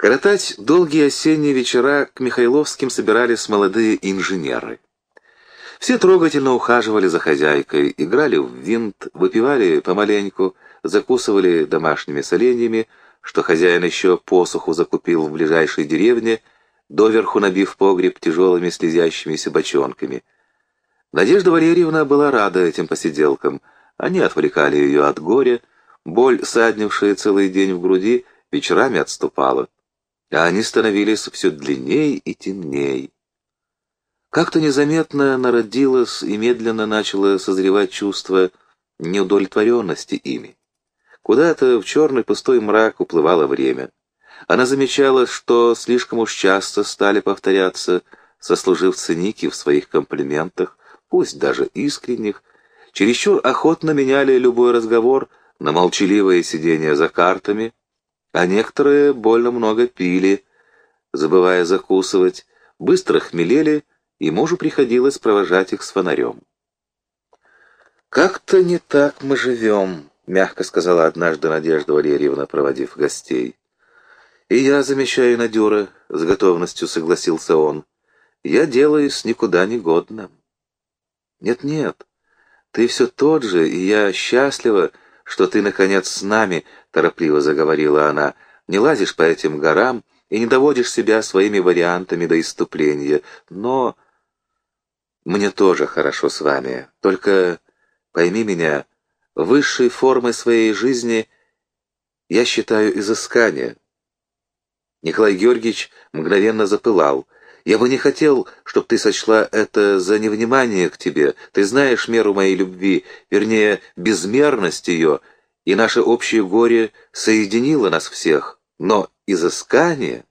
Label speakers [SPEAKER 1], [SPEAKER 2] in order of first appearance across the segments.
[SPEAKER 1] Коротать долгие осенние вечера к Михайловским собирались молодые инженеры. Все трогательно ухаживали за хозяйкой, играли в винт, выпивали помаленьку, закусывали домашними соленьями, что хозяин еще посуху закупил в ближайшей деревне, доверху набив погреб тяжелыми слезящимися бочонками. Надежда Валерьевна была рада этим посиделкам. Они отвлекали ее от горя, боль, саднившая целый день в груди, вечерами отступала а они становились все длинней и темней. Как-то незаметно народилось и медленно начало созревать чувство неудовлетворенности ими. Куда-то в черный пустой мрак уплывало время. Она замечала, что слишком уж часто стали повторяться сослуживцы Ники в своих комплиментах, пусть даже искренних, чересчур охотно меняли любой разговор на молчаливое сидение за картами — а некоторые больно много пили, забывая закусывать, быстро хмелели, и мужу приходилось провожать их с фонарем. «Как-то не так мы живем», — мягко сказала однажды Надежда Валерьевна, проводив гостей. «И я замечаю Надюра», — с готовностью согласился он. «Я делаюсь никуда не годным». «Нет-нет, ты все тот же, и я счастлива, что ты, наконец, с нами», — торопливо заговорила она, — «не лазишь по этим горам и не доводишь себя своими вариантами до иступления. Но мне тоже хорошо с вами. Только пойми меня, высшей формой своей жизни я считаю изыскание». Николай Георгиевич мгновенно запылал — я бы не хотел, чтобы ты сочла это за невнимание к тебе. Ты знаешь меру моей любви, вернее, безмерность ее, и наше общее горе соединило нас всех. Но изыскание...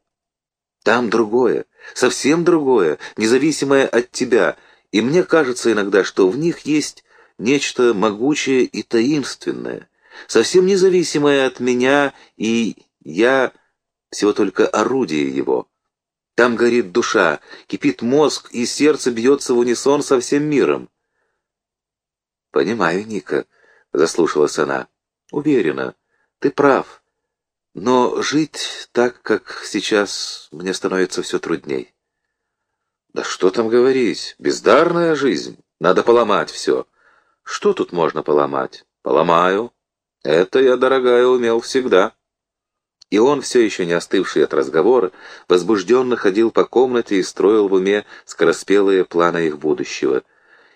[SPEAKER 1] Там другое, совсем другое, независимое от тебя, и мне кажется иногда, что в них есть нечто могучее и таинственное, совсем независимое от меня, и я всего только орудие его. Там горит душа, кипит мозг, и сердце бьется в унисон со всем миром. «Понимаю, Ника», — заслушалась она. «Уверена, ты прав. Но жить так, как сейчас, мне становится все трудней». «Да что там говорить? Бездарная жизнь. Надо поломать все». «Что тут можно поломать?» «Поломаю. Это я, дорогая, умел всегда». И он, все еще не остывший от разговора, возбужденно ходил по комнате и строил в уме скороспелые планы их будущего.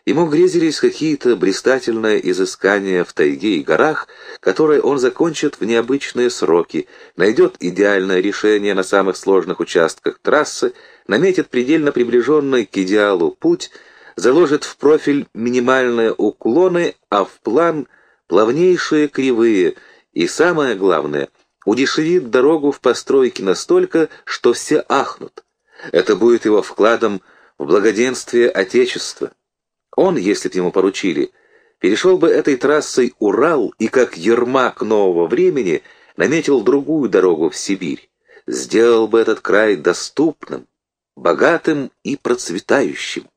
[SPEAKER 1] Ему грезились какие-то блистательные изыскания в тайге и горах, которые он закончит в необычные сроки, найдет идеальное решение на самых сложных участках трассы, наметит предельно приближенный к идеалу путь, заложит в профиль минимальные уклоны, а в план плавнейшие кривые и, самое главное — удешевит дорогу в постройке настолько, что все ахнут. Это будет его вкладом в благоденствие Отечества. Он, если б ему поручили, перешел бы этой трассой Урал и, как Ермак нового времени, наметил другую дорогу в Сибирь, сделал бы этот край доступным, богатым и процветающим.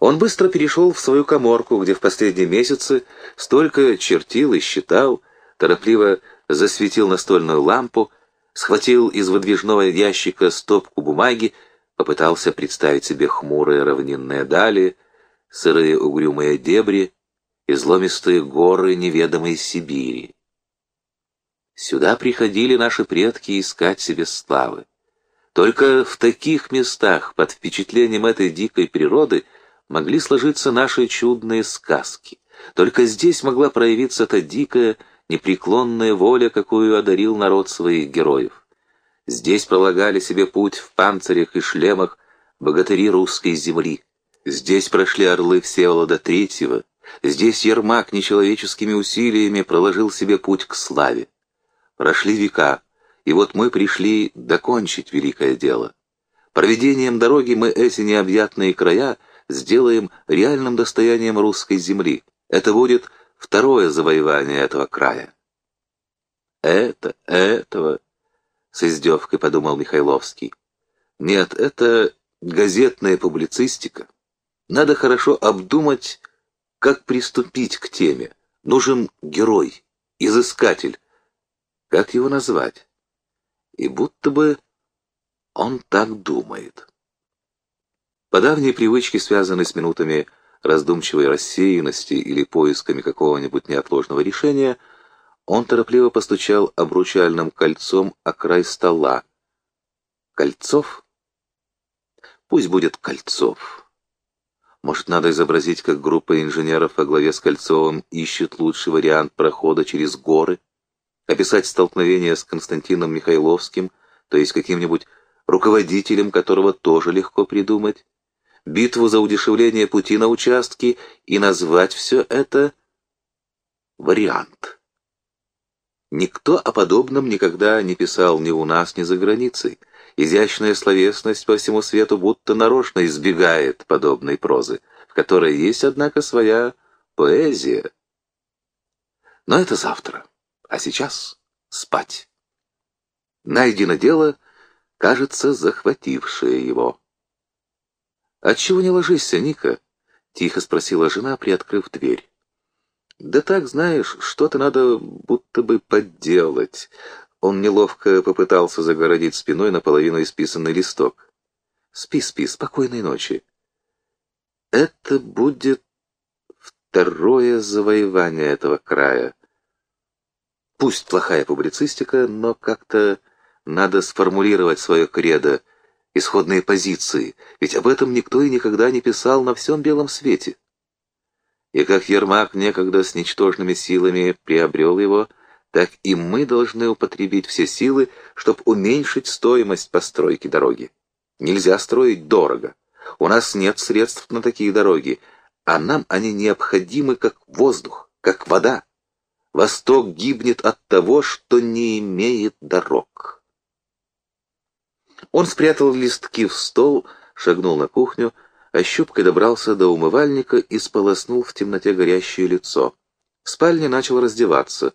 [SPEAKER 1] Он быстро перешел в свою коморку, где в последние месяцы столько чертил и считал, торопливо засветил настольную лампу, схватил из выдвижного ящика стопку бумаги, попытался представить себе хмурые равнинные дали, сырые угрюмые дебри, изломистые горы неведомой Сибири. Сюда приходили наши предки искать себе славы. Только в таких местах, под впечатлением этой дикой природы, могли сложиться наши чудные сказки. Только здесь могла проявиться та дикая, непреклонная воля, какую одарил народ своих героев. Здесь пролагали себе путь в панцирях и шлемах богатыри русской земли. Здесь прошли орлы Всеволода Третьего, здесь Ермак нечеловеческими усилиями проложил себе путь к славе. Прошли века, и вот мы пришли докончить великое дело. Проведением дороги мы эти необъятные края сделаем реальным достоянием русской земли. Это будет второе завоевание этого края. Это, этого, с издевкой подумал Михайловский. Нет, это газетная публицистика. Надо хорошо обдумать, как приступить к теме. Нужен герой, изыскатель. Как его назвать? и будто бы он так думает. По давней привычке, связанной с минутами раздумчивой рассеянности или поисками какого-нибудь неотложного решения, он торопливо постучал обручальным кольцом о край стола. Кольцов? Пусть будет Кольцов. Может, надо изобразить, как группа инженеров во главе с Кольцовым ищет лучший вариант прохода через горы? Описать столкновение с Константином Михайловским, то есть каким-нибудь руководителем, которого тоже легко придумать? Битву за удешевление пути на участке и назвать все это вариант. Никто о подобном никогда не писал ни у нас, ни за границей. Изящная словесность по всему свету будто нарочно избегает подобной прозы, в которой есть, однако, своя поэзия. Но это завтра, а сейчас спать. Найдено дело, кажется, захватившее его. «Отчего не ложишься, Ника?» — тихо спросила жена, приоткрыв дверь. «Да так, знаешь, что-то надо будто бы подделать». Он неловко попытался загородить спиной наполовину исписанный листок. «Спи, спи, спокойной ночи». «Это будет второе завоевание этого края. Пусть плохая публицистика, но как-то надо сформулировать свое кредо — исходные позиции, ведь об этом никто и никогда не писал на всем белом свете. И как Ермак некогда с ничтожными силами приобрел его, так и мы должны употребить все силы, чтобы уменьшить стоимость постройки дороги. Нельзя строить дорого. У нас нет средств на такие дороги, а нам они необходимы как воздух, как вода. Восток гибнет от того, что не имеет дорог. Он спрятал листки в стол, шагнул на кухню, ощупкой добрался до умывальника и сполоснул в темноте горящее лицо. В спальне начал раздеваться.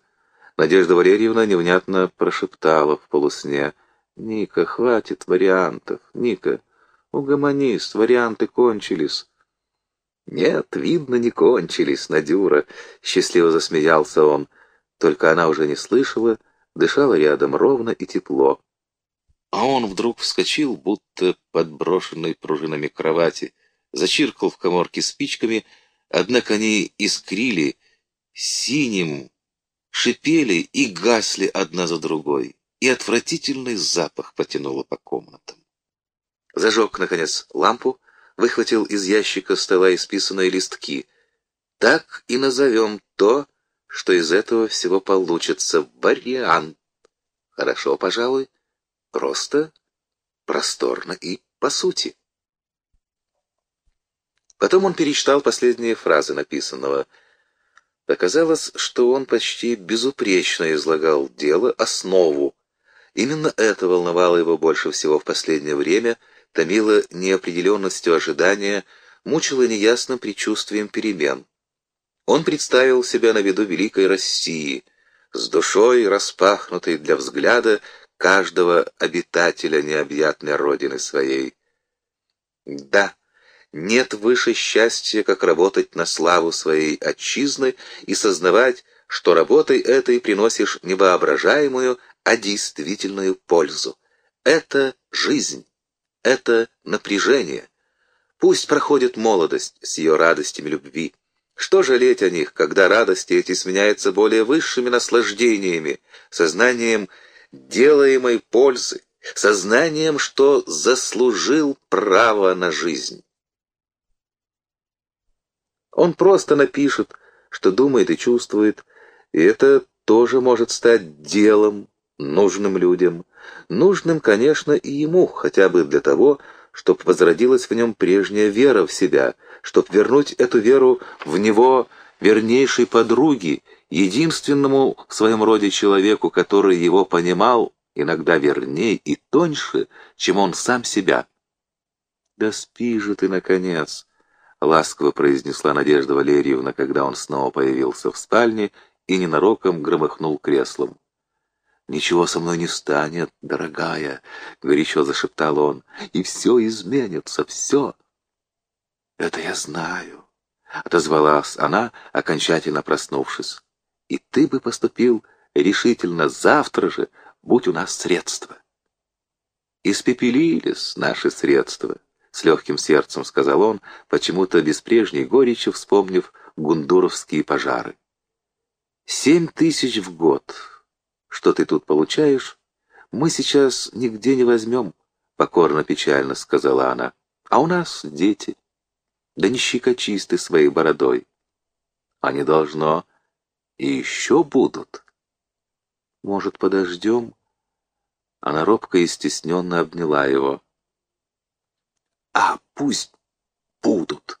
[SPEAKER 1] Надежда Валерьевна невнятно прошептала в полусне. «Ника, хватит вариантов. Ника, угомонись, варианты кончились». «Нет, видно, не кончились, Надюра», — счастливо засмеялся он. Только она уже не слышала, дышала рядом ровно и тепло. А он вдруг вскочил, будто подброшенный пружинами кровати, зачиркал в коморке спичками, однако они искрили синим, шипели и гасли одна за другой, и отвратительный запах потянуло по комнатам. Зажег, наконец, лампу, выхватил из ящика стола исписанные листки. Так и назовем то, что из этого всего получится вариант. Хорошо, пожалуй. Просто, просторно и по сути. Потом он перечитал последние фразы написанного. Оказалось, что он почти безупречно излагал дело, основу. Именно это волновало его больше всего в последнее время, томило неопределенностью ожидания, мучило неясным предчувствием перемен. Он представил себя на виду великой России, с душой, распахнутой для взгляда, каждого обитателя необъятной родины своей. Да, нет выше счастья, как работать на славу своей отчизны и сознавать, что работой этой приносишь не воображаемую, а действительную пользу. Это жизнь, это напряжение. Пусть проходит молодость с ее радостями любви. Что жалеть о них, когда радости эти сменяются более высшими наслаждениями, сознанием делаемой пользы, сознанием, что заслужил право на жизнь. Он просто напишет, что думает и чувствует, и это тоже может стать делом, нужным людям. Нужным, конечно, и ему, хотя бы для того, чтобы возродилась в нем прежняя вера в себя, чтобы вернуть эту веру в него вернейшей подруги единственному в своем роде человеку, который его понимал иногда верней и тоньше, чем он сам себя. «Да спи же ты, наконец!» — ласково произнесла Надежда Валерьевна, когда он снова появился в спальне и ненароком громыхнул креслом. «Ничего со мной не станет, дорогая!» — горячо зашептал он. «И все изменится, все!» «Это я знаю!» — отозвалась она, окончательно проснувшись и ты бы поступил решительно завтра же, будь у нас средства. Испепелились наши средства, с легким сердцем сказал он, почему-то без прежней горечи вспомнив гундуровские пожары. Семь тысяч в год. Что ты тут получаешь? Мы сейчас нигде не возьмем, покорно-печально сказала она. А у нас дети. Да не щекочисты своей бородой. Не должно. И еще будут. Может, подождем? Она робко и стесненно обняла его. «А пусть будут,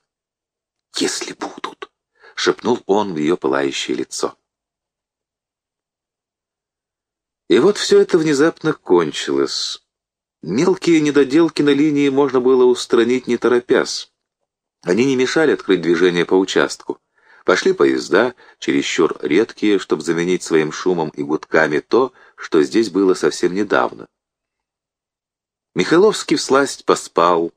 [SPEAKER 1] если будут», — шепнул он в ее пылающее лицо. И вот все это внезапно кончилось. Мелкие недоделки на линии можно было устранить не торопясь. Они не мешали открыть движение по участку. Пошли поезда, чересчур редкие, чтобы заменить своим шумом и гудками то, что здесь было совсем недавно. Михайловский всласть поспал,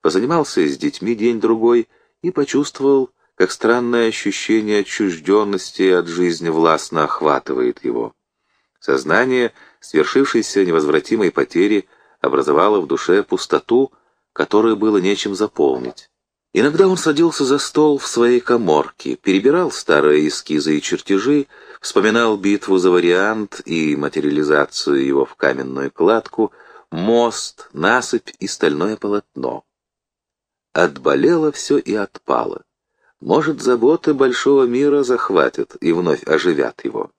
[SPEAKER 1] позанимался с детьми день-другой и почувствовал, как странное ощущение отчужденности от жизни властно охватывает его. Сознание свершившейся невозвратимой потери образовало в душе пустоту, которую было нечем заполнить. Иногда он садился за стол в своей коморке, перебирал старые эскизы и чертежи, вспоминал битву за вариант и материализацию его в каменную кладку, мост, насыпь и стальное полотно. Отболело все и отпало. Может, заботы большого мира захватят и вновь оживят его.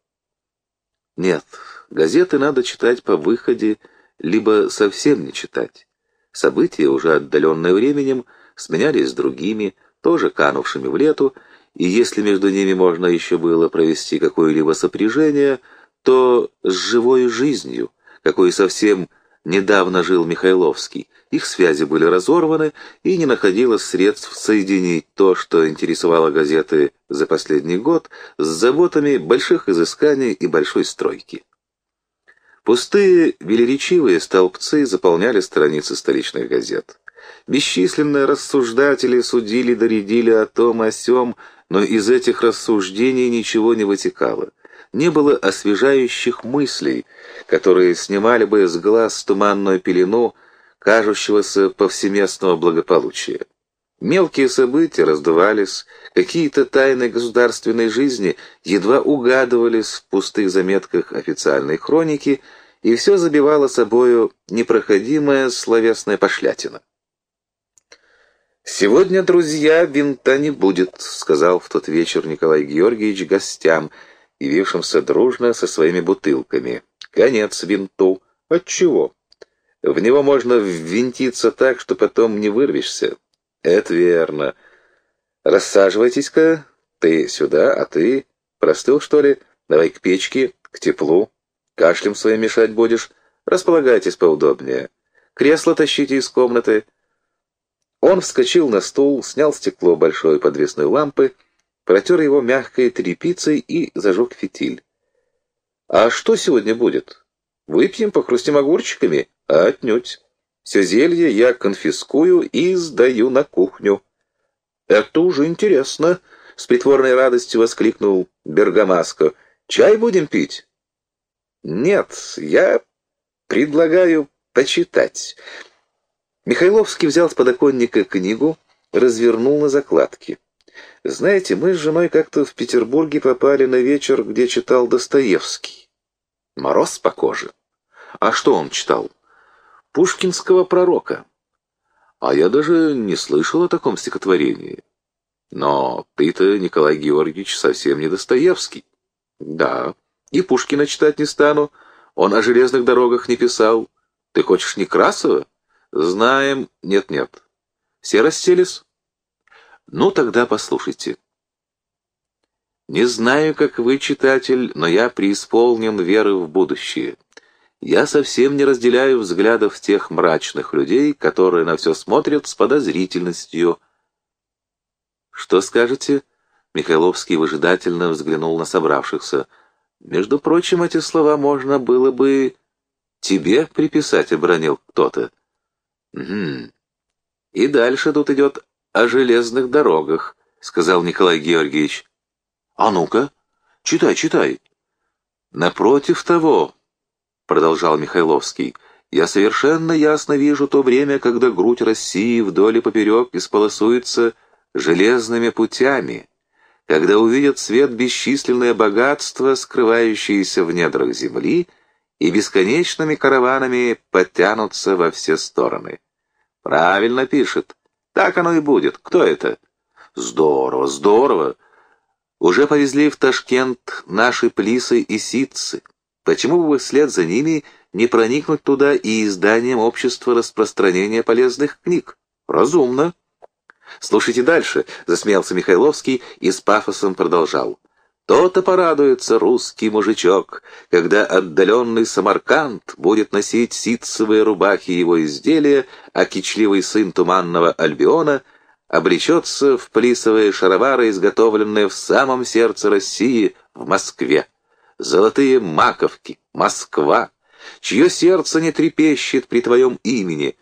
[SPEAKER 1] Нет, газеты надо читать по выходе, либо совсем не читать. События, уже отдаленные временем, сменялись другими, тоже канувшими в лету, и если между ними можно еще было провести какое-либо сопряжение, то с живой жизнью, какой совсем недавно жил Михайловский. Их связи были разорваны, и не находилось средств соединить то, что интересовало газеты за последний год, с заботами больших изысканий и большой стройки. Пустые, велеречивые столбцы заполняли страницы столичных газет. Бесчисленные рассуждатели судили, доредили о том, о сём, но из этих рассуждений ничего не вытекало. Не было освежающих мыслей, которые снимали бы с глаз туманную пелену кажущегося повсеместного благополучия. Мелкие события раздувались, какие-то тайны государственной жизни едва угадывались в пустых заметках официальной хроники, и все забивало собою непроходимая словесная пошлятина. «Сегодня, друзья, винта не будет», — сказал в тот вечер Николай Георгиевич гостям, явившимся дружно со своими бутылками. «Конец винту. Отчего? В него можно ввинтиться так, что потом не вырвешься». «Это верно. Рассаживайтесь-ка. Ты сюда, а ты... Простыл, что ли? Давай к печке, к теплу. Кашлем своим мешать будешь. Располагайтесь поудобнее. Кресло тащите из комнаты». Он вскочил на стул, снял стекло большой подвесной лампы, протер его мягкой тряпицей и зажег фитиль. «А что сегодня будет? Выпьем, похрустим огурчиками? Отнюдь. Все зелье я конфискую и сдаю на кухню». «Это уже интересно», — с притворной радостью воскликнул Бергамаско. «Чай будем пить?» «Нет, я предлагаю почитать». Михайловский взял с подоконника книгу, развернул на закладке. «Знаете, мы с женой как-то в Петербурге попали на вечер, где читал Достоевский. Мороз по коже. А что он читал? Пушкинского пророка. А я даже не слышал о таком стихотворении. Но ты-то, Николай Георгиевич, совсем не Достоевский. Да, и Пушкина читать не стану. Он о железных дорогах не писал. Ты хочешь Некрасова? Знаем, нет-нет. Все расселись? Ну, тогда послушайте. Не знаю, как вы, читатель, но я преисполнен веры в будущее. Я совсем не разделяю взглядов тех мрачных людей, которые на все смотрят с подозрительностью. Что скажете? Михайловский выжидательно взглянул на собравшихся. Между прочим, эти слова можно было бы тебе приписать, обронил кто-то. «Угу. И дальше тут идет о железных дорогах», — сказал Николай Георгиевич. «А ну-ка, читай, читай». «Напротив того», — продолжал Михайловский, Я совершенно ясно вижу то время, когда грудь России вдоль и поперек исполосуется железными путями, когда увидят свет бесчисленное богатство, скрывающееся в недрах земли, и бесконечными караванами подтянутся во все стороны. Правильно пишет. Так оно и будет. Кто это? Здорово, здорово. Уже повезли в Ташкент наши плисы и ситцы. Почему бы вслед за ними не проникнуть туда и изданием общества распространения полезных книг? Разумно. Слушайте дальше, засмеялся Михайловский и с пафосом продолжал. То-то порадуется русский мужичок, когда отдаленный Самарканд будет носить ситцевые рубахи его изделия, а кичливый сын туманного Альбиона обречется в плисовые шаровары, изготовленные в самом сердце России, в Москве. Золотые маковки, Москва, чье сердце не трепещет при твоем имени.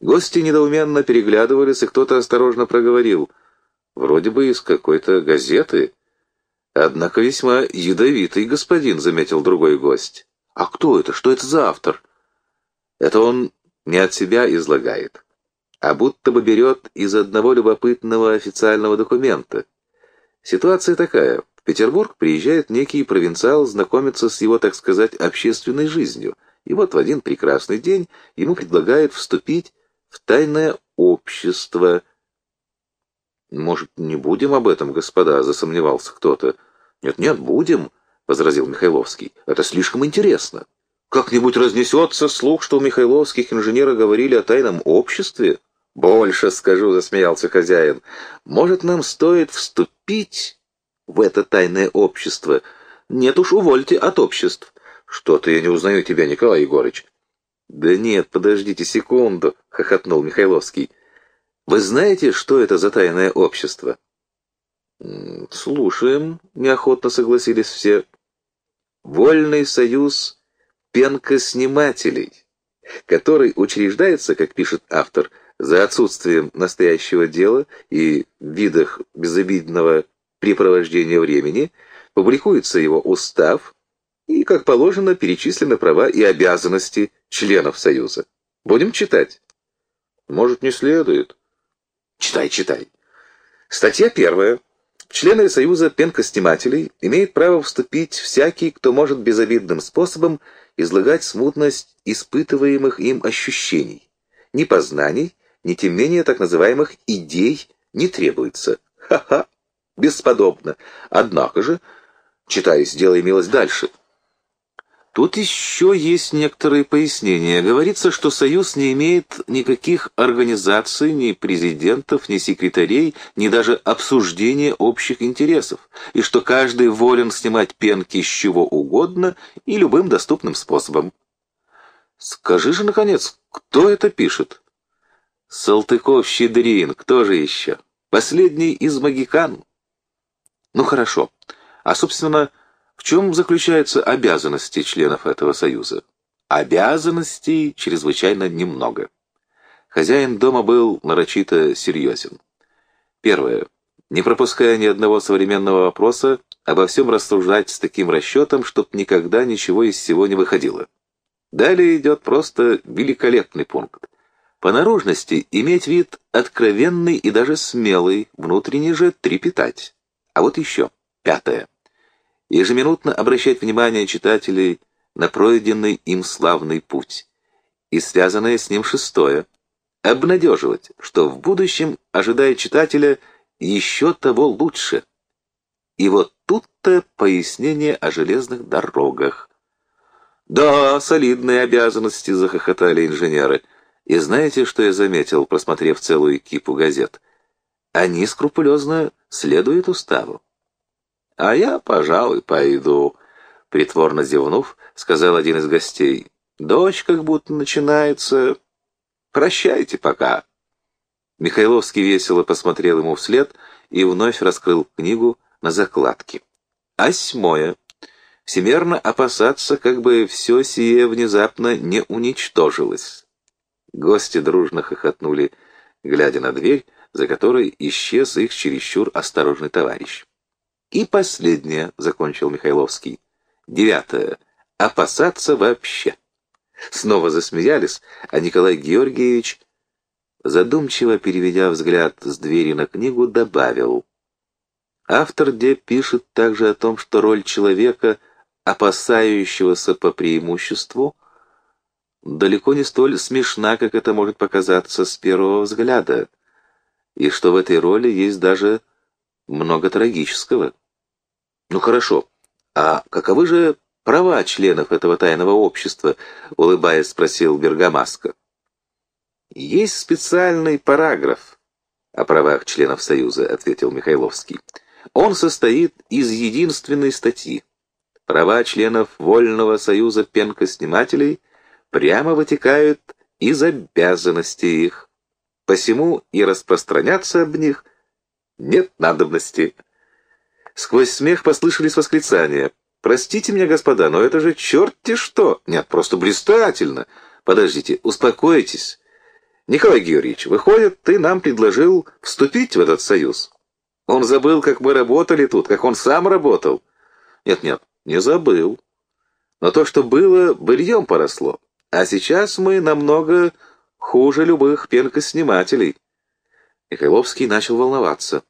[SPEAKER 1] Гости недоуменно переглядывались, и кто-то осторожно проговорил. Вроде бы из какой-то газеты. «Однако весьма ядовитый господин», — заметил другой гость. «А кто это? Что это за автор?» «Это он не от себя излагает, а будто бы берет из одного любопытного официального документа. Ситуация такая. В Петербург приезжает некий провинциал знакомиться с его, так сказать, общественной жизнью, и вот в один прекрасный день ему предлагают вступить в тайное общество. «Может, не будем об этом, господа?» — засомневался кто-то. «Нет-нет, будем», — возразил Михайловский. «Это слишком интересно. Как-нибудь разнесется слух, что у михайловских инженеры говорили о тайном обществе?» «Больше скажу», — засмеялся хозяин. «Может, нам стоит вступить в это тайное общество? Нет уж, увольте от обществ». «Что-то я не узнаю тебя, Николай Егорыч». «Да нет, подождите секунду», — хохотнул Михайловский. «Вы знаете, что это за тайное общество?» «Слушаем», — неохотно согласились все. «Вольный союз пенкоснимателей, который учреждается, как пишет автор, за отсутствием настоящего дела и в видах безобидного препровождения времени, публикуется его устав и, как положено, перечислены права и обязанности членов Союза. Будем читать? Может, не следует? Читай, читай. Статья первая. Члены Союза пенкоснимателей имеют право вступить всякий, кто может безобидным способом излагать смутность испытываемых им ощущений. Ни познаний, ни тем менее так называемых идей не требуется. Ха-ха, бесподобно. Однако же, читая, дело имелось дальше. Тут еще есть некоторые пояснения. Говорится, что Союз не имеет никаких организаций, ни президентов, ни секретарей, ни даже обсуждения общих интересов, и что каждый волен снимать пенки с чего угодно и любым доступным способом. Скажи же, наконец, кто это пишет? Салтыков-Щедрин, кто же еще? Последний из магикан. Ну хорошо. А, собственно, в чем заключаются обязанности членов этого союза? Обязанностей чрезвычайно немного. Хозяин дома был нарочито серьезен. Первое. Не пропуская ни одного современного вопроса, обо всем рассуждать с таким расчетом, чтоб никогда ничего из всего не выходило. Далее идет просто великолепный пункт. По наружности иметь вид откровенный и даже смелый, внутренне же трепетать. А вот еще. Пятое ежеминутно обращать внимание читателей на пройденный им славный путь. И связанное с ним шестое — обнадеживать, что в будущем ожидает читателя еще того лучше. И вот тут-то пояснение о железных дорогах. «Да, солидные обязанности», — захохотали инженеры. И знаете, что я заметил, просмотрев целую кипу газет? Они скрупулезно следуют уставу. «А я, пожалуй, пойду», — притворно зевнув, сказал один из гостей. «Дождь как будто начинается. Прощайте пока». Михайловский весело посмотрел ему вслед и вновь раскрыл книгу на закладке. Осьмое. Всемерно опасаться, как бы все сие внезапно не уничтожилось. Гости дружно хохотнули, глядя на дверь, за которой исчез их чересчур осторожный товарищ. И последнее, — закончил Михайловский. Девятое. Опасаться вообще. Снова засмеялись, а Николай Георгиевич, задумчиво переведя взгляд с двери на книгу, добавил. Автор где пишет также о том, что роль человека, опасающегося по преимуществу, далеко не столь смешна, как это может показаться с первого взгляда, и что в этой роли есть даже много трагического. Ну хорошо, а каковы же права членов этого тайного общества? Улыбаясь, спросил Бергамаска. Есть специальный параграф о правах членов Союза, ответил Михайловский. Он состоит из единственной статьи. Права членов Вольного Союза пенкоснимателей прямо вытекают из обязанностей их. Посему и распространяться об них нет надобности. Сквозь смех послышались восклицания. «Простите меня, господа, но это же черти что!» «Нет, просто блистательно!» «Подождите, успокойтесь!» «Николай Георгиевич, выходит, ты нам предложил вступить в этот союз?» «Он забыл, как мы работали тут, как он сам работал?» «Нет-нет, не забыл. Но то, что было, быльем поросло. А сейчас мы намного хуже любых пенкоснимателей». Михайловский начал волноваться.